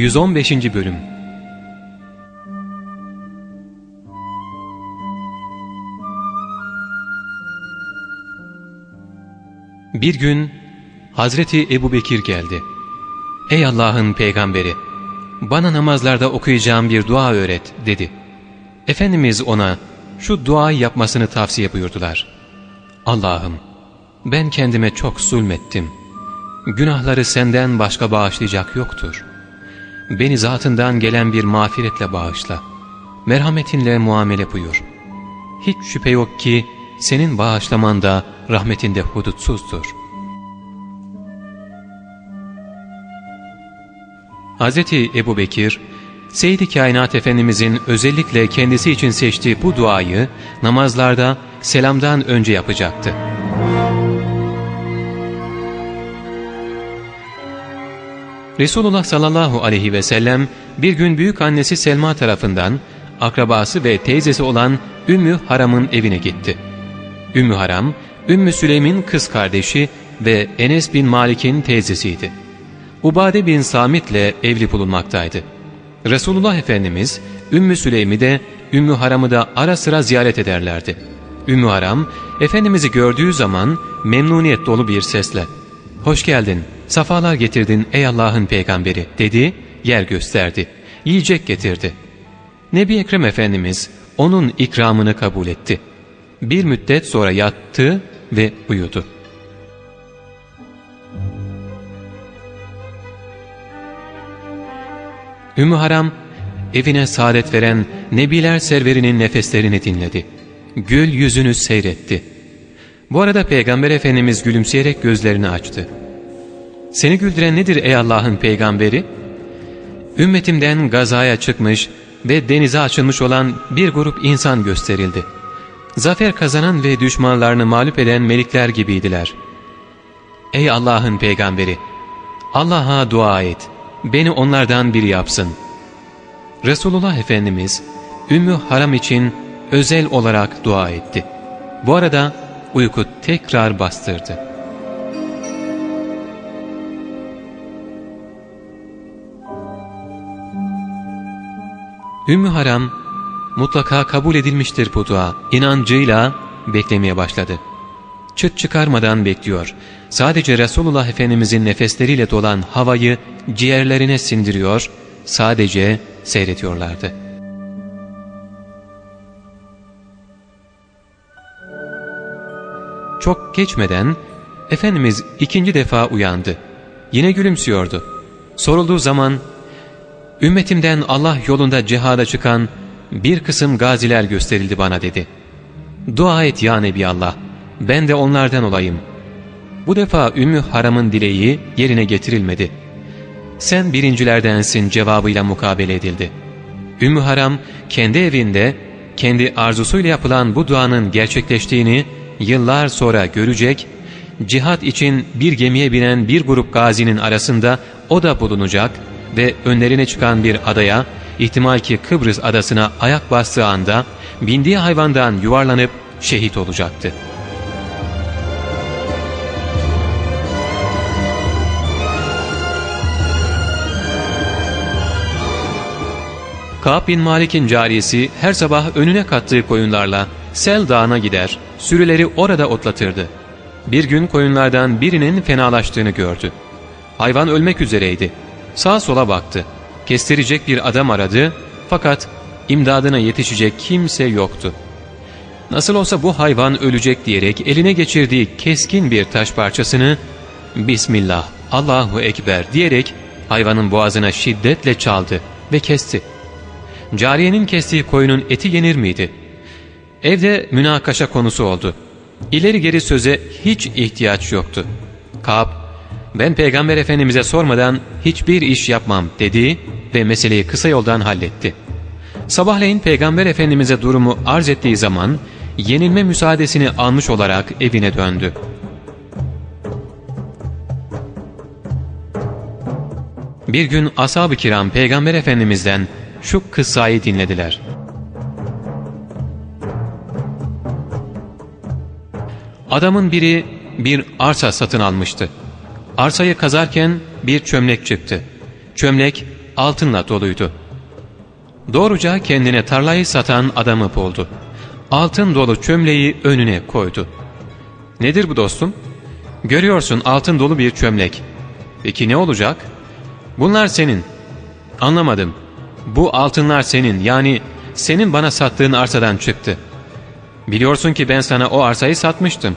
115. Bölüm Bir gün Hazreti Ebu Bekir geldi. ''Ey Allah'ın peygamberi, bana namazlarda okuyacağım bir dua öğret.'' dedi. Efendimiz ona şu duayı yapmasını tavsiye buyurdular. ''Allah'ım, ben kendime çok zulmettim. Günahları senden başka bağışlayacak yoktur. Beni zatından gelen bir mağfiretle bağışla. Merhametinle muamele buyur. Hiç şüphe yok ki senin bağışlaman da rahmetinde hudutsuzdur. Hz. Ebu Bekir, Seyyid-i Kainat Efendimizin özellikle kendisi için seçtiği bu duayı namazlarda selamdan önce yapacaktı. Resulullah sallallahu aleyhi ve sellem bir gün büyük annesi Selma tarafından akrabası ve teyzesi olan Ümmü Haram'ın evine gitti. Ümmü Haram, Ümmü Süleym'in kız kardeşi ve Enes bin Malik'in teyzesiydi. Ubade bin Samit'le evli bulunmaktaydı. Resulullah Efendimiz Ümmü Süleym'i de Ümmü Haram'ı da ara sıra ziyaret ederlerdi. Ümmü Haram, Efendimiz'i gördüğü zaman memnuniyet dolu bir sesle ''Hoş geldin, safalar getirdin ey Allah'ın peygamberi'' dedi, yer gösterdi, yiyecek getirdi. Nebi Ekrem Efendimiz onun ikramını kabul etti. Bir müddet sonra yattı ve uyudu. Ümmü Haram evine saadet veren Nebiler serverinin nefeslerini dinledi. Gül yüzünü seyretti. Bu arada Peygamber Efendimiz gülümseyerek gözlerini açtı. ''Seni güldüren nedir ey Allah'ın peygamberi?'' Ümmetimden gazaya çıkmış ve denize açılmış olan bir grup insan gösterildi. Zafer kazanan ve düşmanlarını mağlup eden melikler gibiydiler. ''Ey Allah'ın peygamberi! Allah'a dua et, beni onlardan biri yapsın.'' Resulullah Efendimiz Ümmü Haram için özel olarak dua etti. Bu arada uyku tekrar bastırdı. Ümmü Haram mutlaka kabul edilmiştir bu dua inancıyla beklemeye başladı. Çıt çıkarmadan bekliyor. Sadece Resulullah Efendimizin nefesleriyle dolan havayı ciğerlerine sindiriyor, sadece seyrediyorlardı. Çok geçmeden Efendimiz ikinci defa uyandı. Yine gülümsüyordu. Sorulduğu zaman ümmetimden Allah yolunda cihada çıkan bir kısım gaziler gösterildi bana dedi. Dua et ya Nebi Allah, ben de onlardan olayım. Bu defa Ümmü Haram'ın dileği yerine getirilmedi. Sen birincilerdensin cevabıyla mukabele edildi. Ümmü Haram kendi evinde kendi arzusuyla yapılan bu duanın gerçekleştiğini yıllar sonra görecek, cihat için bir gemiye binen bir grup gazinin arasında o da bulunacak ve önlerine çıkan bir adaya, ihtimal ki Kıbrıs adasına ayak bastığı anda bindiği hayvandan yuvarlanıp şehit olacaktı. Ka'b bin Malik'in cariyesi her sabah önüne kattığı koyunlarla Sel Dağı'na gider, sürüleri orada otlatırdı. Bir gün koyunlardan birinin fenalaştığını gördü. Hayvan ölmek üzereydi. Sağa sola baktı. Kestirecek bir adam aradı fakat imdadına yetişecek kimse yoktu. Nasıl olsa bu hayvan ölecek diyerek eline geçirdiği keskin bir taş parçasını Bismillah, Allahu Ekber diyerek hayvanın boğazına şiddetle çaldı ve kesti. Cariyenin kestiği koyunun eti yenir miydi? Evde münakaşa konusu oldu. İleri geri söze hiç ihtiyaç yoktu. Kab, ben Peygamber Efendimiz'e sormadan hiçbir iş yapmam dedi ve meseleyi kısa yoldan halletti. Sabahleyin Peygamber Efendimiz'e durumu arz ettiği zaman yenilme müsaadesini almış olarak evine döndü. Bir gün ashab-ı kiram Peygamber Efendimiz'den şu kıssayı dinlediler. Adamın biri bir arsa satın almıştı. Arsayı kazarken bir çömlek çıktı. Çömlek altınla doluydu. Doğruca kendine tarlayı satan adamı buldu. Altın dolu çömleği önüne koydu. ''Nedir bu dostum?'' ''Görüyorsun altın dolu bir çömlek. Peki ne olacak?'' ''Bunlar senin.'' ''Anlamadım. Bu altınlar senin yani senin bana sattığın arsadan çıktı. Biliyorsun ki ben sana o arsayı satmıştım.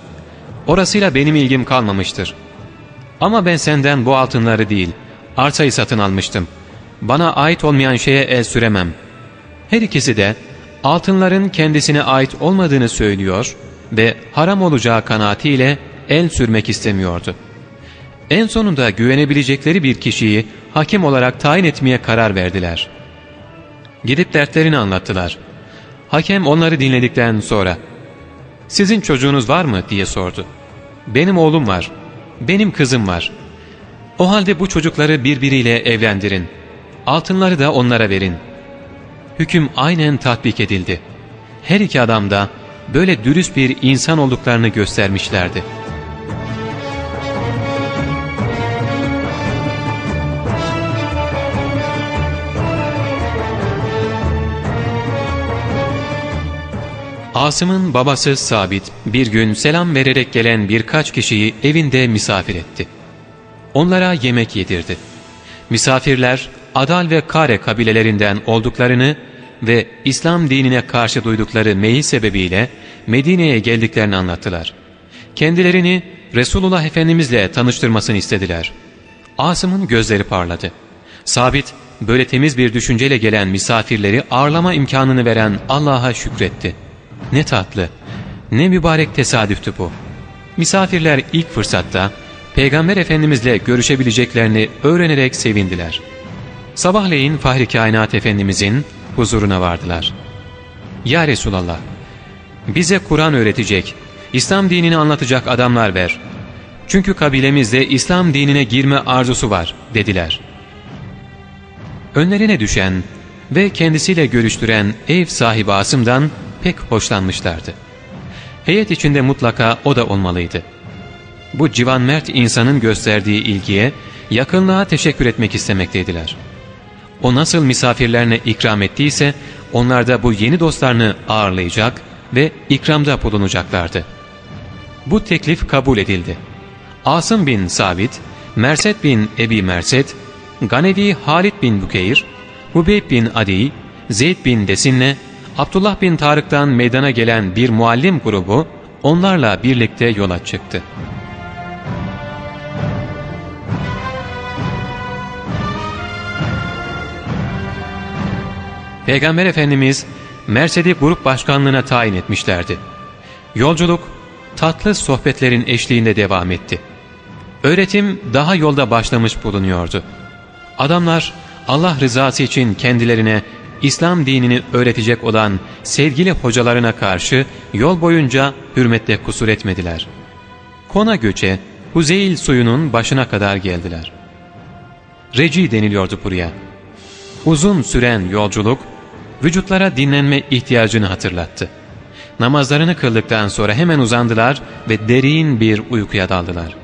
Orasıyla benim ilgim kalmamıştır. Ama ben senden bu altınları değil, arsayı satın almıştım. Bana ait olmayan şeye el süremem. Her ikisi de altınların kendisine ait olmadığını söylüyor ve haram olacağı kanaatiyle el sürmek istemiyordu. En sonunda güvenebilecekleri bir kişiyi hakim olarak tayin etmeye karar verdiler. Gidip dertlerini anlattılar. Hakem onları dinledikten sonra ''Sizin çocuğunuz var mı?'' diye sordu. ''Benim oğlum var, benim kızım var. O halde bu çocukları birbiriyle evlendirin. Altınları da onlara verin.'' Hüküm aynen tatbik edildi. Her iki adam da böyle dürüst bir insan olduklarını göstermişlerdi. Asım'ın babası Sabit bir gün selam vererek gelen birkaç kişiyi evinde misafir etti. Onlara yemek yedirdi. Misafirler Adal ve Kare kabilelerinden olduklarını ve İslam dinine karşı duydukları meyil sebebiyle Medine'ye geldiklerini anlattılar. Kendilerini Resulullah Efendimizle tanıştırmasını istediler. Asım'ın gözleri parladı. Sabit böyle temiz bir düşünceyle gelen misafirleri ağırlama imkanını veren Allah'a şükretti. Ne tatlı, ne mübarek tesadüftü bu. Misafirler ilk fırsatta Peygamber Efendimizle görüşebileceklerini öğrenerek sevindiler. Sabahleyin Fahri Kainat Efendimizin huzuruna vardılar. Ya Resulallah, bize Kur'an öğretecek, İslam dinini anlatacak adamlar ver. Çünkü kabilemizde İslam dinine girme arzusu var dediler. Önlerine düşen ve kendisiyle görüştüren ev sahibi Asım'dan pek hoşlanmışlardı. Heyet içinde mutlaka o da olmalıydı. Bu civan mert insanın gösterdiği ilgiye, yakınlığa teşekkür etmek istemekteydiler. O nasıl misafirlerine ikram ettiyse, onlar da bu yeni dostlarını ağırlayacak ve ikramda bulunacaklardı. Bu teklif kabul edildi. Asım bin Sabit, Merset bin Ebi Merset, Ganevi Halid bin Bukeyr, Hubeyb bin Adi, Zeyd bin Desinne, Abdullah bin Tarık'tan meydana gelen bir muallim grubu onlarla birlikte yola çıktı. Peygamber Efendimiz Mersed'i grup başkanlığına tayin etmişlerdi. Yolculuk tatlı sohbetlerin eşliğinde devam etti. Öğretim daha yolda başlamış bulunuyordu. Adamlar Allah rızası için kendilerine İslam dinini öğretecek olan sevgili hocalarına karşı yol boyunca hürmette kusur etmediler. Kona göçe Huzeyl suyunun başına kadar geldiler. Reci deniliyordu buraya. Uzun süren yolculuk vücutlara dinlenme ihtiyacını hatırlattı. Namazlarını kıldıktan sonra hemen uzandılar ve derin bir uykuya daldılar.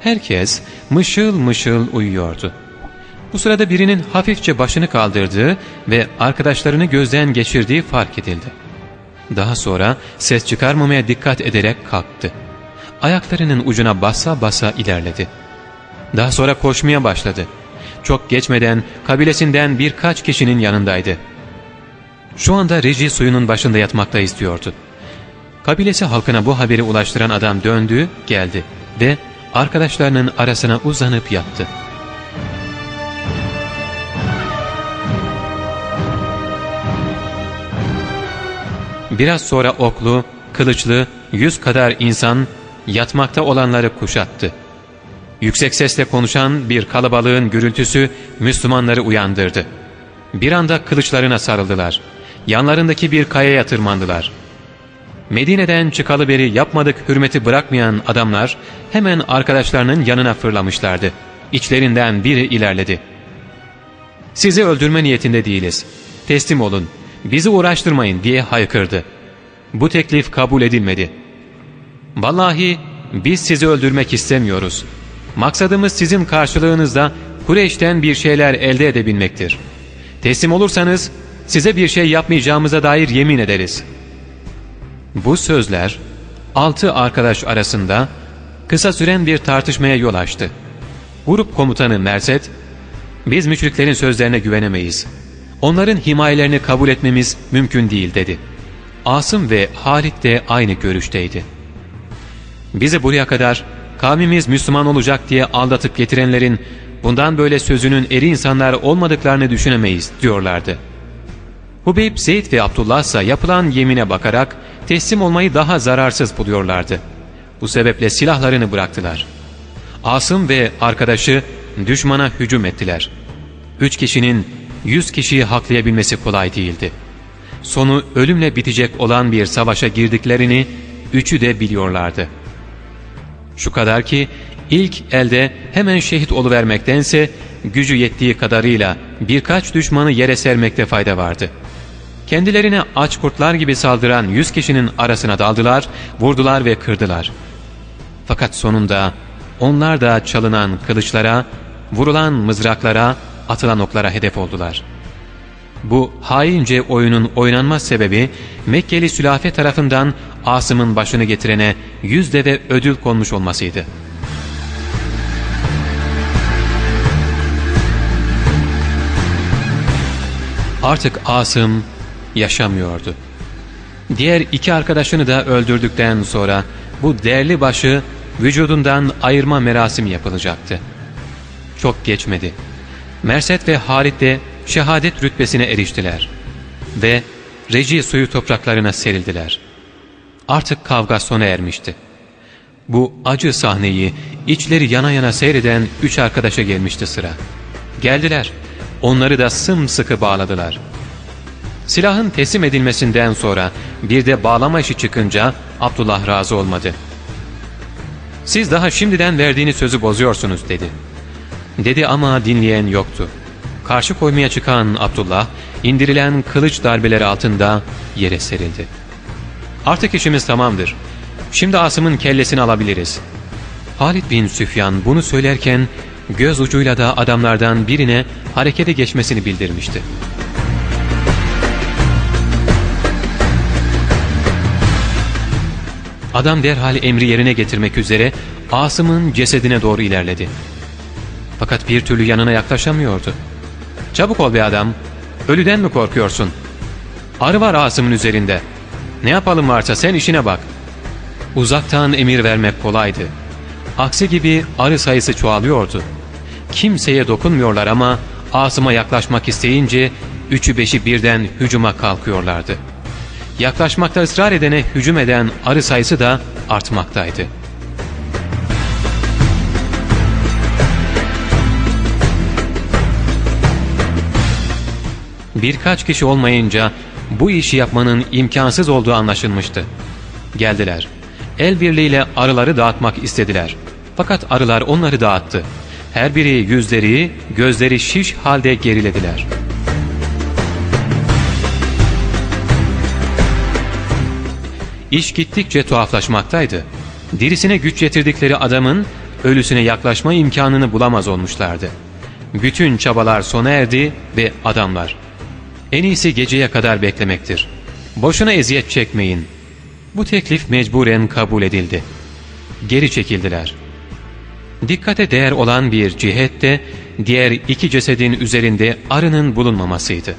Herkes mışıl mışıl uyuyordu. Bu sırada birinin hafifçe başını kaldırdığı ve arkadaşlarını gözden geçirdiği fark edildi. Daha sonra ses çıkarmamaya dikkat ederek kalktı. Ayaklarının ucuna basa basa ilerledi. Daha sonra koşmaya başladı. Çok geçmeden kabilesinden birkaç kişinin yanındaydı. Şu anda Reci suyunun başında yatmakta istiyordu. Kabilesi halkına bu haberi ulaştıran adam döndü, geldi ve arkadaşlarının arasına uzanıp yattı. Biraz sonra oklu, kılıçlı, yüz kadar insan yatmakta olanları kuşattı. Yüksek sesle konuşan bir kalabalığın gürültüsü Müslümanları uyandırdı. Bir anda kılıçlarına sarıldılar. Yanlarındaki bir kayaya tırmandılar. Medine'den çıkalı beri yapmadık hürmeti bırakmayan adamlar hemen arkadaşlarının yanına fırlamışlardı. İçlerinden biri ilerledi. ''Sizi öldürme niyetinde değiliz. Teslim olun.'' Bizi uğraştırmayın diye haykırdı. Bu teklif kabul edilmedi. Vallahi biz sizi öldürmek istemiyoruz. Maksadımız sizin karşılığınızda Kureyş'ten bir şeyler elde edebilmektir. Teslim olursanız size bir şey yapmayacağımıza dair yemin ederiz. Bu sözler altı arkadaş arasında kısa süren bir tartışmaya yol açtı. Grup komutanı Merset, ''Biz müşriklerin sözlerine güvenemeyiz. Onların himayelerini kabul etmemiz mümkün değil.'' dedi. Asım ve Halit de aynı görüşteydi. Bizi buraya kadar kavmimiz Müslüman olacak diye aldatıp getirenlerin bundan böyle sözünün eri insanlar olmadıklarını düşünemeyiz diyorlardı. Hubeyb, Zeyd ve Abdullah ise yapılan yemine bakarak teslim olmayı daha zararsız buluyorlardı. Bu sebeple silahlarını bıraktılar. Asım ve arkadaşı düşmana hücum ettiler. Üç kişinin yüz kişiyi haklayabilmesi kolay değildi. Sonu ölümle bitecek olan bir savaşa girdiklerini üçü de biliyorlardı. Şu kadar ki ilk elde hemen şehit oluvermektense gücü yettiği kadarıyla birkaç düşmanı yere sermekte fayda vardı. Kendilerine aç kurtlar gibi saldıran yüz kişinin arasına daldılar, vurdular ve kırdılar. Fakat sonunda onlar da çalınan kılıçlara, vurulan mızraklara, atılan oklara hedef oldular. Bu haince oyunun oynanma sebebi Mekkeli sülafe tarafından Asım'ın başını getirene yüz deve ödül konmuş olmasıydı. Artık Asım yaşamıyordu. Diğer iki arkadaşını da öldürdükten sonra bu değerli başı vücudundan ayırma merasimi yapılacaktı. Çok geçmedi. Merset ve Halit de şehadet rütbesine eriştiler ve Reci suyu topraklarına serildiler. Artık kavga sona ermişti. Bu acı sahneyi içleri yana yana seyreden üç arkadaşa gelmişti sıra. Geldiler, onları da sımsıkı bağladılar. Silahın teslim edilmesinden sonra bir de bağlama işi çıkınca Abdullah razı olmadı. ''Siz daha şimdiden verdiğiniz sözü bozuyorsunuz.'' dedi. Dedi ama dinleyen yoktu. Karşı koymaya çıkan Abdullah, indirilen kılıç darbeleri altında yere serildi. ''Artık işimiz tamamdır. Şimdi Asım'ın kellesini alabiliriz.'' Halid bin Süfyan bunu söylerken göz ucuyla da adamlardan birine harekete geçmesini bildirmişti. Adam derhal emri yerine getirmek üzere Asım'ın cesedine doğru ilerledi. Fakat bir türlü yanına yaklaşamıyordu. ''Çabuk ol be adam, ölüden mi korkuyorsun? Arı var Asım'ın üzerinde. Ne yapalım varsa sen işine bak.'' Uzaktan emir vermek kolaydı. Aksi gibi arı sayısı çoğalıyordu. Kimseye dokunmuyorlar ama Asım'a yaklaşmak isteyince üçü beşi birden hücuma kalkıyorlardı. Yaklaşmakta ısrar edene hücum eden arı sayısı da artmaktaydı. Birkaç kişi olmayınca bu işi yapmanın imkansız olduğu anlaşılmıştı. Geldiler. El birliğiyle arıları dağıtmak istediler. Fakat arılar onları dağıttı. Her biri yüzleri, gözleri şiş halde gerilediler. İş gittikçe tuhaflaşmaktaydı. Dirisine güç yetirdikleri adamın ölüsüne yaklaşma imkanını bulamaz olmuşlardı. Bütün çabalar sona erdi ve adamlar en iyisi geceye kadar beklemektir. Boşuna eziyet çekmeyin. Bu teklif mecburen kabul edildi. Geri çekildiler. Dikkate değer olan bir cihet de diğer iki cesedin üzerinde arının bulunmamasıydı.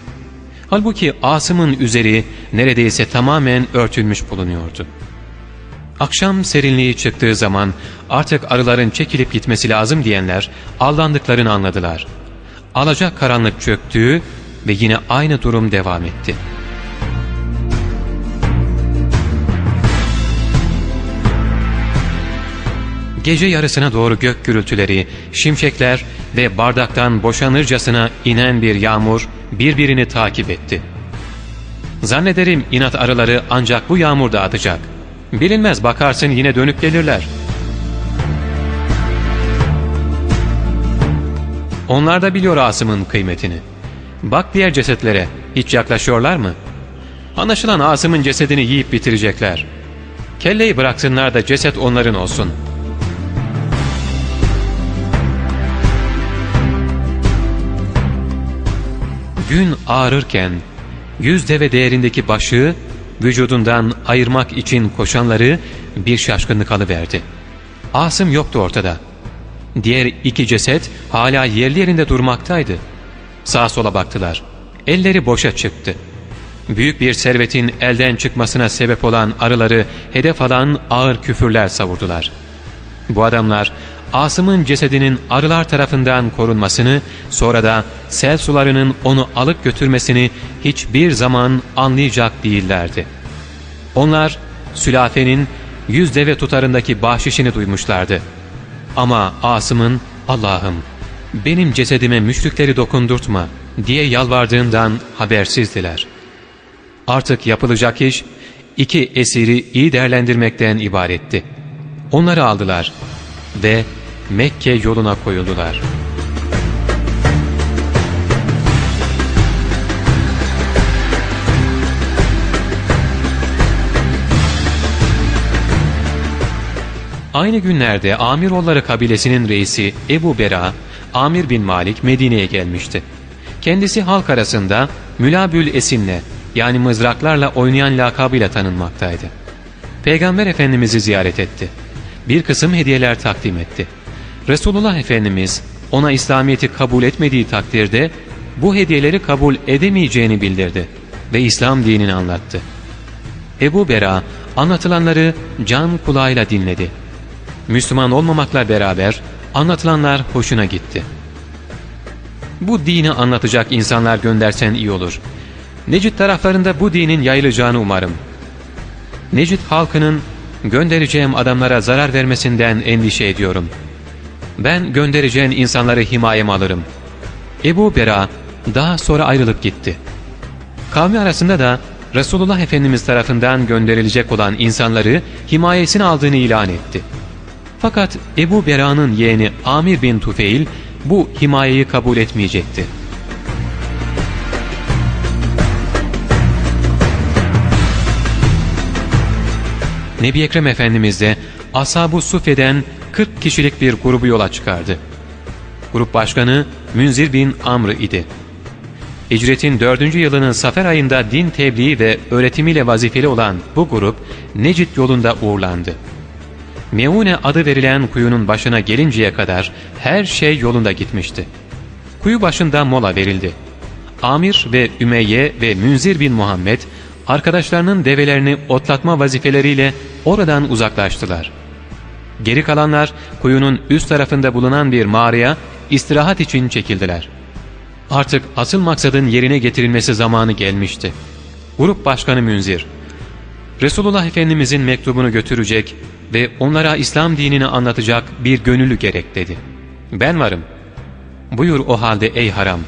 Halbuki Asım'ın üzeri neredeyse tamamen örtülmüş bulunuyordu. Akşam serinliği çıktığı zaman artık arıların çekilip gitmesi lazım diyenler aldandıklarını anladılar. Alacak karanlık çöktüğü ve yine aynı durum devam etti. Gece yarısına doğru gök gürültüleri, şimşekler ve bardaktan boşanırcasına inen bir yağmur birbirini takip etti. Zannederim inat arıları ancak bu yağmur dağıtacak. Bilinmez bakarsın yine dönüp gelirler. Onlar da biliyor Asım'ın kıymetini. Bak diğer cesetlere hiç yaklaşıyorlar mı? Anlaşılan Asım'ın cesedini yiyip bitirecekler. Kelleyi bıraksınlar da ceset onların olsun.'' gün ağrırken yüz deve değerindeki başı vücudundan ayırmak için koşanları bir şaşkınlık alıverdi. Asım yoktu ortada. Diğer iki ceset hala yerli yerinde durmaktaydı. Sağa sola baktılar. Elleri boşa çıktı. Büyük bir servetin elden çıkmasına sebep olan arıları hedef alan ağır küfürler savurdular. Bu adamlar Asım'ın cesedinin arılar tarafından korunmasını, sonra da sel sularının onu alıp götürmesini hiçbir zaman anlayacak değillerdi. Onlar sülafenin yüz deve tutarındaki bahşişini duymuşlardı. Ama Asım'ın Allah'ım benim cesedime müşrikleri dokundurtma diye yalvardığından habersizdiler. Artık yapılacak iş iki esiri iyi değerlendirmekten ibaretti. Onları aldılar ve Mekke yoluna koyuldular. Aynı günlerde Amiroğulları kabilesinin reisi Ebu Bera, Amir bin Malik Medine'ye gelmişti. Kendisi halk arasında Mülabül Esin'le yani mızraklarla oynayan lakabıyla tanınmaktaydı. Peygamber Efendimiz'i ziyaret etti. Bir kısım hediyeler takdim etti. Resulullah Efendimiz ona İslamiyet'i kabul etmediği takdirde bu hediyeleri kabul edemeyeceğini bildirdi ve İslam dinini anlattı. Ebu Bera anlatılanları can kulağıyla dinledi. Müslüman olmamakla beraber anlatılanlar hoşuna gitti. Bu dini anlatacak insanlar göndersen iyi olur. Necit taraflarında bu dinin yayılacağını umarım. Necit halkının göndereceğim adamlara zarar vermesinden endişe ediyorum.'' ben göndereceğin insanları himayeme alırım. Ebu Bera daha sonra ayrılıp gitti. Kavmi arasında da Resulullah Efendimiz tarafından gönderilecek olan insanları himayesine aldığını ilan etti. Fakat Ebu Bera'nın yeğeni Amir bin Tufeil bu himayeyi kabul etmeyecekti. Nebi Ekrem Efendimiz de Ashab-ı Sufe'den 40 kişilik bir grubu yola çıkardı. Grup başkanı Münzir bin Amr idi. Hicretin 4. yılının Safer ayında din tebliği ve öğretimiyle vazifeli olan bu grup Necit yolunda uğurlandı. Meune adı verilen kuyunun başına gelinceye kadar her şey yolunda gitmişti. Kuyu başında mola verildi. Amir ve Ümeyye ve Münzir bin Muhammed arkadaşlarının develerini otlatma vazifeleriyle oradan uzaklaştılar. Geri kalanlar kuyunun üst tarafında bulunan bir mağaraya istirahat için çekildiler. Artık asıl maksadın yerine getirilmesi zamanı gelmişti. Grup Başkanı Münzir, Resulullah Efendimizin mektubunu götürecek ve onlara İslam dinini anlatacak bir gönüllü gerek dedi. Ben varım. Buyur o halde ey Haram.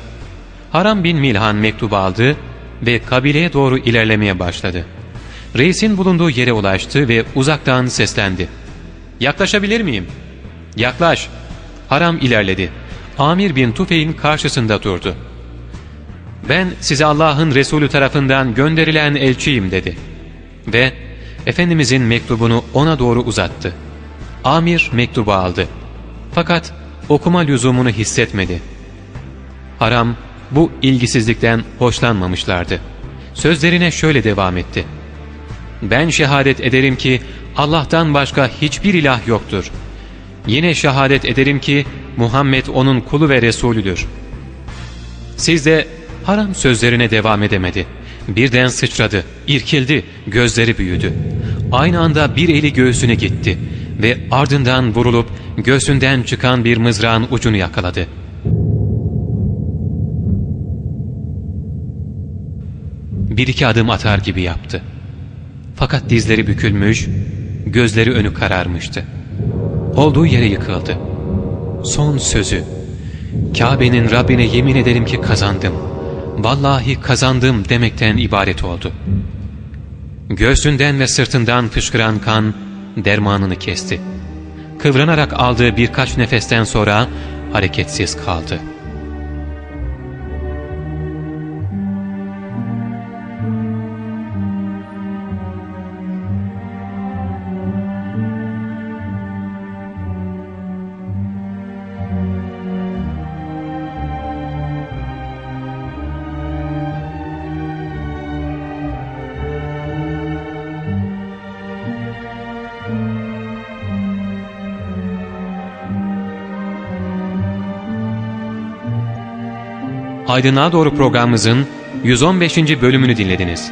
Haram bin Milhan mektubu aldı ve kabileye doğru ilerlemeye başladı. Reisin bulunduğu yere ulaştı ve uzaktan seslendi. Yaklaşabilir miyim? Yaklaş. Haram ilerledi. Amir bin Tufeyn karşısında durdu. Ben size Allah'ın Resulü tarafından gönderilen elçiyim dedi. Ve Efendimizin mektubunu ona doğru uzattı. Amir mektubu aldı. Fakat okuma lüzumunu hissetmedi. Haram bu ilgisizlikten hoşlanmamışlardı. Sözlerine şöyle devam etti. Ben şehadet ederim ki Allah'tan başka hiçbir ilah yoktur. Yine şehadet ederim ki Muhammed onun kulu ve Resulüdür. Siz de haram sözlerine devam edemedi. Birden sıçradı, irkildi, gözleri büyüdü. Aynı anda bir eli göğsüne gitti ve ardından vurulup göğsünden çıkan bir mızrağın ucunu yakaladı. Bir iki adım atar gibi yaptı. Fakat dizleri bükülmüş, gözleri önü kararmıştı. Olduğu yere yıkıldı. Son sözü. Kabe'nin Rabbine yemin ederim ki kazandım. Vallahi kazandım demekten ibaret oldu. Göğsünden ve sırtından fışkıran kan dermanını kesti. Kıvranarak aldığı birkaç nefesten sonra hareketsiz kaldı.'' Aydınlığa Doğru programımızın 115. bölümünü dinlediniz.